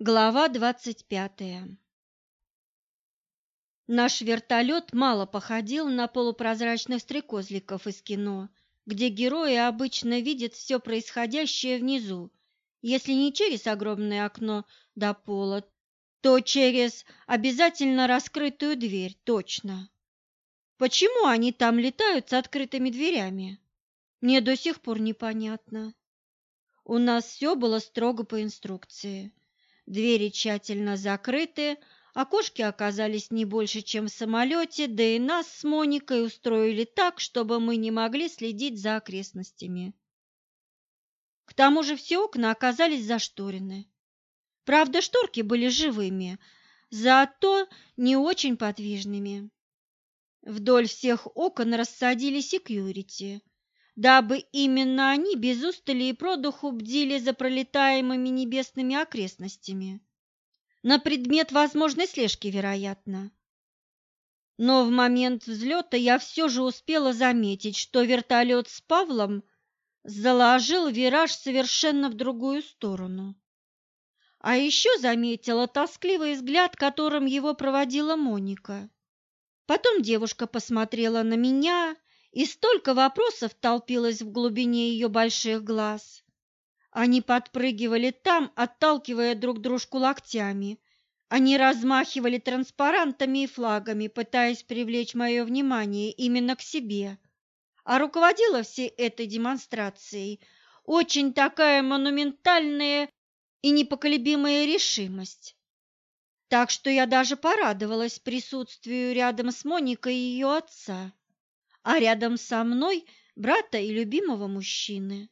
Глава двадцать пятая Наш вертолет мало походил на полупрозрачных стрекозликов из кино, где герои обычно видят все происходящее внизу, если не через огромное окно до пола, то через обязательно раскрытую дверь, точно. Почему они там летают с открытыми дверями? Мне до сих пор непонятно. У нас все было строго по инструкции. Двери тщательно закрыты, окошки оказались не больше, чем в самолете, да и нас с Моникой устроили так, чтобы мы не могли следить за окрестностями. К тому же все окна оказались зашторены. Правда, шторки были живыми, зато не очень подвижными. Вдоль всех окон рассадили секьюрити, дабы именно они без устали и продуху бдили за пролетаемыми небесными окрестностями. На предмет возможной слежки, вероятно. Но в момент взлета я все же успела заметить, что вертолет с Павлом заложил вираж совершенно в другую сторону. А еще заметила тоскливый взгляд, которым его проводила Моника. Потом девушка посмотрела на меня и столько вопросов толпилось в глубине ее больших глаз. Они подпрыгивали там, отталкивая друг дружку локтями. Они размахивали транспарантами и флагами, пытаясь привлечь мое внимание именно к себе. А руководила всей этой демонстрацией очень такая монументальная и непоколебимая решимость. Так что я даже порадовалась присутствию рядом с Моникой и ее отца а рядом со мной брата и любимого мужчины.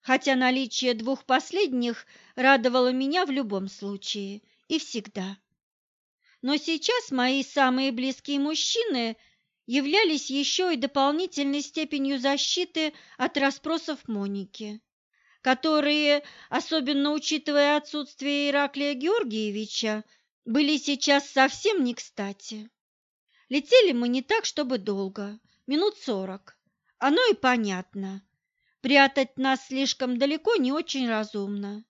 Хотя наличие двух последних радовало меня в любом случае и всегда. Но сейчас мои самые близкие мужчины являлись еще и дополнительной степенью защиты от расспросов Моники, которые, особенно учитывая отсутствие Ираклия Георгиевича, были сейчас совсем не кстати. Летели мы не так, чтобы долго, минут сорок. Оно и понятно. Прятать нас слишком далеко не очень разумно.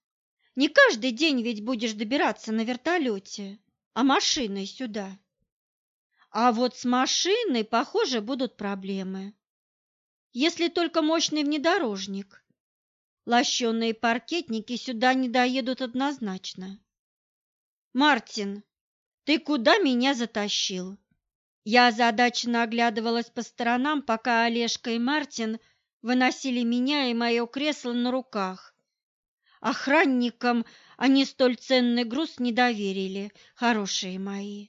Не каждый день ведь будешь добираться на вертолете, а машиной сюда. А вот с машиной, похоже, будут проблемы. Если только мощный внедорожник. Лощеные паркетники сюда не доедут однозначно. Мартин, ты куда меня затащил? Я озадаченно оглядывалась по сторонам, пока Олежка и Мартин выносили меня и мое кресло на руках. Охранникам они столь ценный груз не доверили, хорошие мои.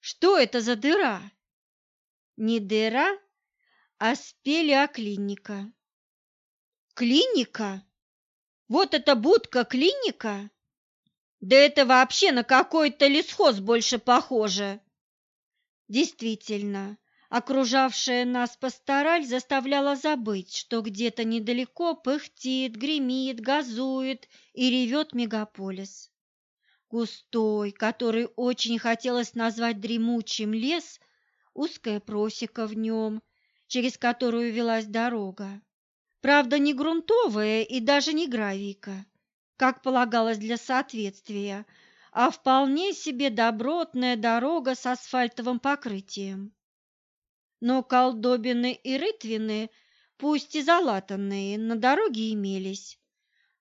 Что это за дыра? Не дыра, а спелеоклиника. Клиника? Вот это будка клиника? Да это вообще на какой-то лесхоз больше похоже. Действительно, окружавшая нас пастораль заставляла забыть, что где-то недалеко пыхтит, гремит, газует и ревет мегаполис. Густой, который очень хотелось назвать дремучим лес, узкая просека в нем, через которую велась дорога. Правда, не грунтовая и даже не гравийка, как полагалось для соответствия, а вполне себе добротная дорога с асфальтовым покрытием. Но колдобины и рытвины, пусть и залатанные, на дороге имелись.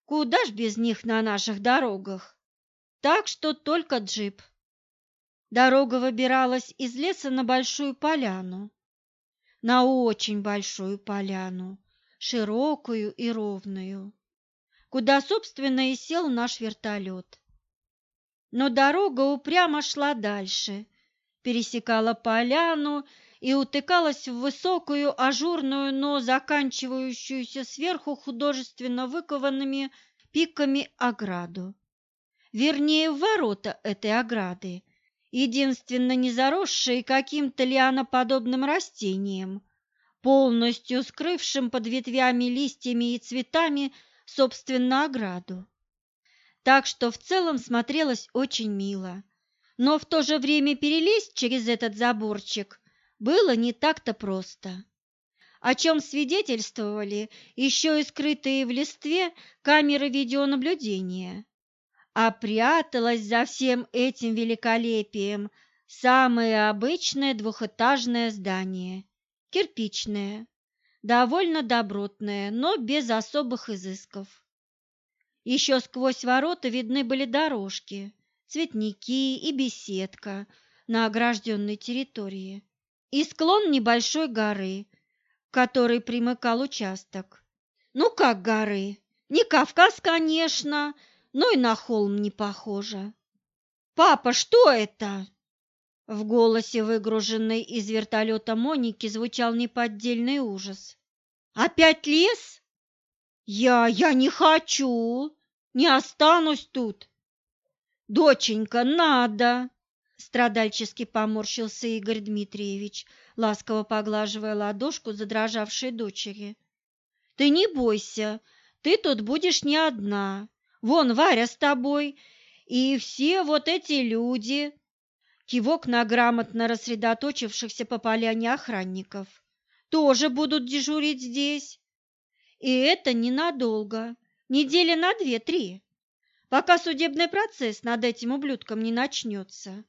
Куда ж без них на наших дорогах? Так что только джип. Дорога выбиралась из леса на большую поляну. На очень большую поляну, широкую и ровную, куда, собственно, и сел наш вертолет. Но дорога упрямо шла дальше, пересекала поляну и утыкалась в высокую, ажурную, но заканчивающуюся сверху художественно выкованными пиками ограду. Вернее, ворота этой ограды, единственно не заросшие каким-то лианоподобным растением, полностью скрывшим под ветвями, листьями и цветами, собственно, ограду так что в целом смотрелось очень мило. Но в то же время перелезть через этот заборчик было не так-то просто, о чем свидетельствовали еще и скрытые в листве камеры видеонаблюдения. а пряталось за всем этим великолепием самое обычное двухэтажное здание, кирпичное, довольно добротное, но без особых изысков. Еще сквозь ворота видны были дорожки, цветники и беседка на огражденной территории и склон небольшой горы, к которой примыкал участок. Ну как горы? Не Кавказ, конечно, но и на холм не похоже. «Папа, что это?» В голосе, выгруженной из вертолета Моники, звучал неподдельный ужас. «Опять лес?» «Я... я не хочу! Не останусь тут!» «Доченька, надо!» Страдальчески поморщился Игорь Дмитриевич, ласково поглаживая ладошку задрожавшей дочери. «Ты не бойся, ты тут будешь не одна. Вон Варя с тобой и все вот эти люди!» Кивок на грамотно рассредоточившихся по поляне охранников. «Тоже будут дежурить здесь. И это ненадолго, недели на две-три, пока судебный процесс над этим ублюдком не начнется.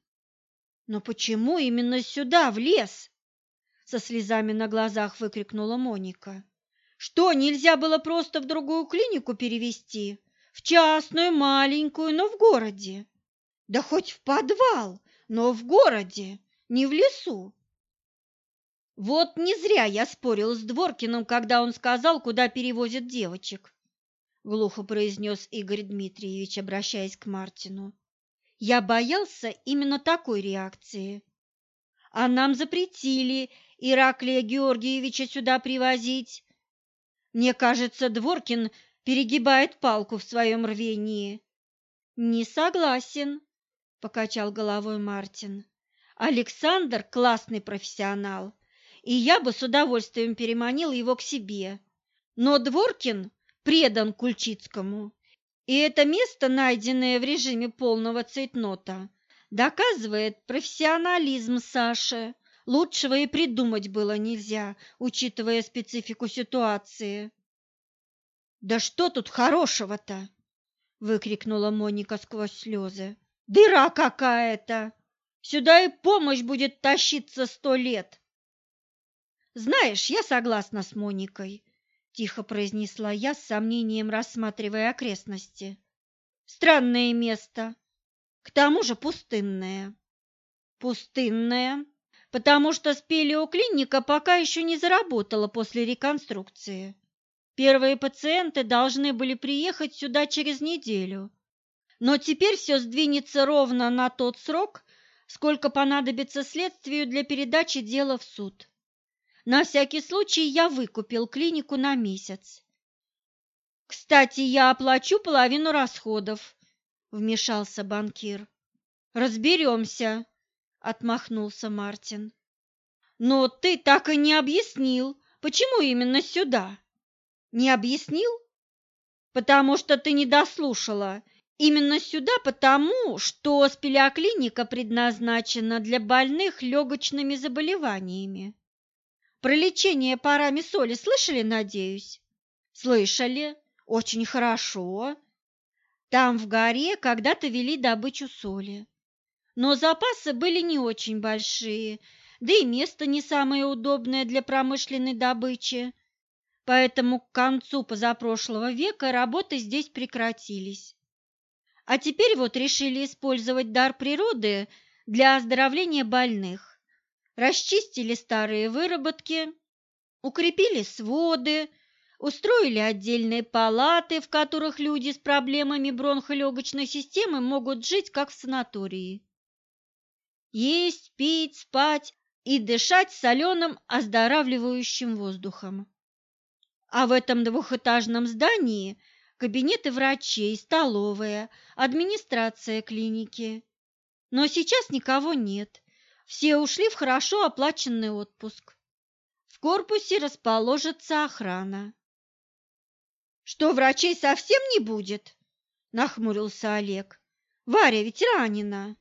Но почему именно сюда, в лес? Со слезами на глазах выкрикнула Моника. Что, нельзя было просто в другую клинику перевести? В частную, маленькую, но в городе? Да хоть в подвал, но в городе, не в лесу. Вот не зря я спорил с Дворкиным, когда он сказал, куда перевозят девочек, глухо произнес Игорь Дмитриевич, обращаясь к Мартину. Я боялся именно такой реакции. А нам запретили Ираклия Георгиевича сюда привозить. Мне кажется, Дворкин перегибает палку в своем рвении. Не согласен, покачал головой Мартин. Александр классный профессионал, и я бы с удовольствием переманил его к себе. Но Дворкин предан Кульчицкому и это место, найденное в режиме полного цейтнота, доказывает профессионализм Саши. Лучшего и придумать было нельзя, учитывая специфику ситуации. «Да что тут хорошего-то?» – выкрикнула Моника сквозь слезы. «Дыра какая-то! Сюда и помощь будет тащиться сто лет!» «Знаешь, я согласна с Моникой тихо произнесла я с сомнением, рассматривая окрестности. Странное место. К тому же пустынное. Пустынное, потому что спелеоклиника пока еще не заработала после реконструкции. Первые пациенты должны были приехать сюда через неделю. Но теперь все сдвинется ровно на тот срок, сколько понадобится следствию для передачи дела в суд. На всякий случай я выкупил клинику на месяц. Кстати, я оплачу половину расходов, вмешался банкир. Разберемся, отмахнулся Мартин. Но ты так и не объяснил, почему именно сюда? Не объяснил? Потому что ты не дослушала. Именно сюда потому, что спелеоклиника предназначена для больных легочными заболеваниями. Про лечение парами соли слышали, надеюсь? Слышали. Очень хорошо. Там в горе когда-то вели добычу соли. Но запасы были не очень большие, да и место не самое удобное для промышленной добычи. Поэтому к концу позапрошлого века работы здесь прекратились. А теперь вот решили использовать дар природы для оздоровления больных расчистили старые выработки, укрепили своды, устроили отдельные палаты, в которых люди с проблемами бронхолегочной системы могут жить, как в санатории. Есть, пить, спать и дышать соленым оздоравливающим воздухом. А в этом двухэтажном здании кабинеты врачей, столовая, администрация клиники. Но сейчас никого нет. Все ушли в хорошо оплаченный отпуск. В корпусе расположится охрана. Что, врачей совсем не будет? Нахмурился Олег. Варя ведь ранена.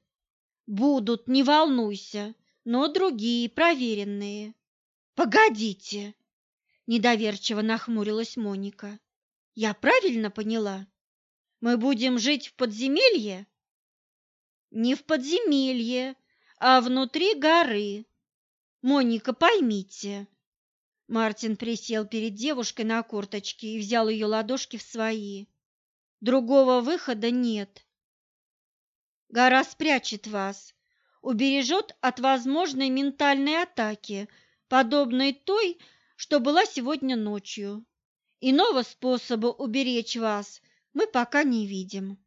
Будут, не волнуйся, но другие, проверенные. Погодите, недоверчиво нахмурилась Моника. Я правильно поняла? Мы будем жить в подземелье? Не в подземелье, а внутри горы. Моника, поймите. Мартин присел перед девушкой на корточки и взял ее ладошки в свои. Другого выхода нет. Гора спрячет вас, убережет от возможной ментальной атаки, подобной той, что была сегодня ночью. Иного способа уберечь вас мы пока не видим.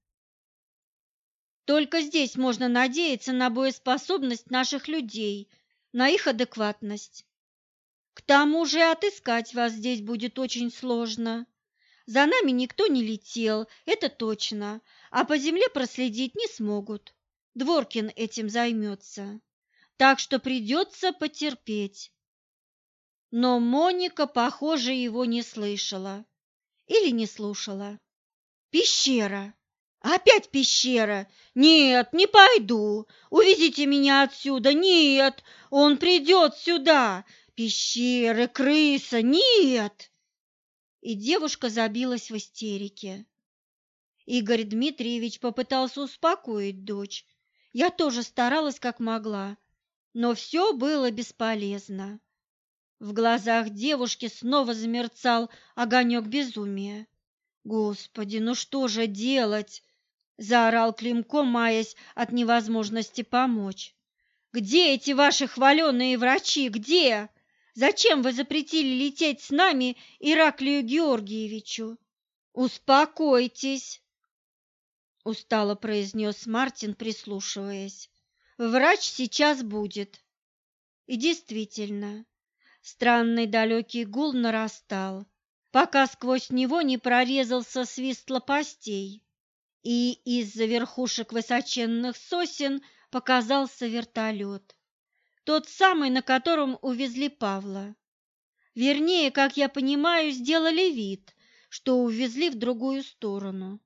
Только здесь можно надеяться на боеспособность наших людей, на их адекватность. К тому же отыскать вас здесь будет очень сложно. За нами никто не летел, это точно, а по земле проследить не смогут. Дворкин этим займется, так что придется потерпеть. Но Моника, похоже, его не слышала или не слушала. Пещера. Опять пещера. Нет, не пойду. Увезите меня отсюда. Нет, он придет сюда. Пещеры, крыса. Нет. И девушка забилась в истерике. Игорь Дмитриевич попытался успокоить дочь. Я тоже старалась как могла, но все было бесполезно. В глазах девушки снова замерцал огонек безумия. Господи, ну что же делать? Заорал Климко, маясь от невозможности помочь. Где эти ваши хваленые врачи? Где? Зачем вы запретили лететь с нами Ираклию Георгиевичу? Успокойтесь, устало произнес Мартин, прислушиваясь. Врач сейчас будет. И действительно, странный далекий гул нарастал пока сквозь него не прорезался свист лопастей, и из-за верхушек высоченных сосен показался вертолет, тот самый, на котором увезли Павла. Вернее, как я понимаю, сделали вид, что увезли в другую сторону.